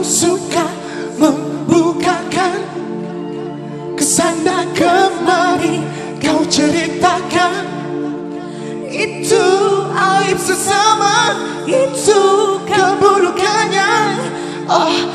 yang suka membukakan Ke sana kemari. Kau ceritakan Itu aib sesama, itu keburukannya. Oh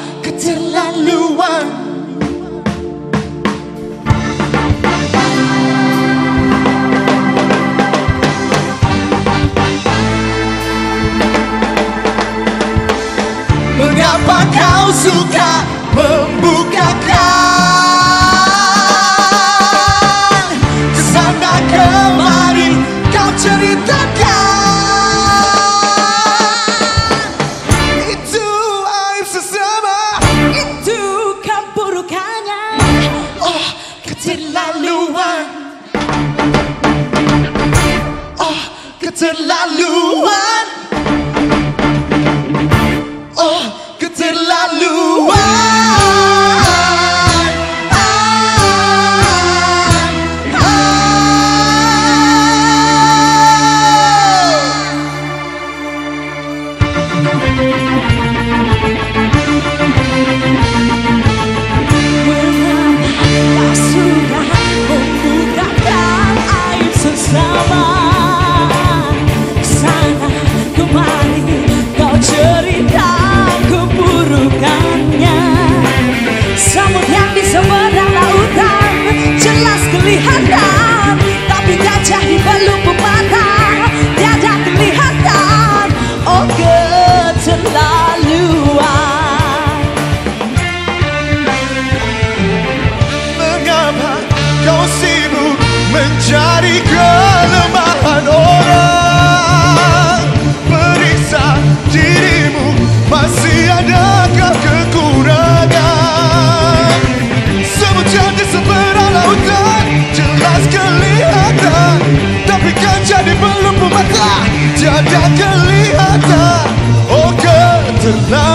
c'est la louange. Oh, que c'est la louange. ada kelihatan Oh ketenangan.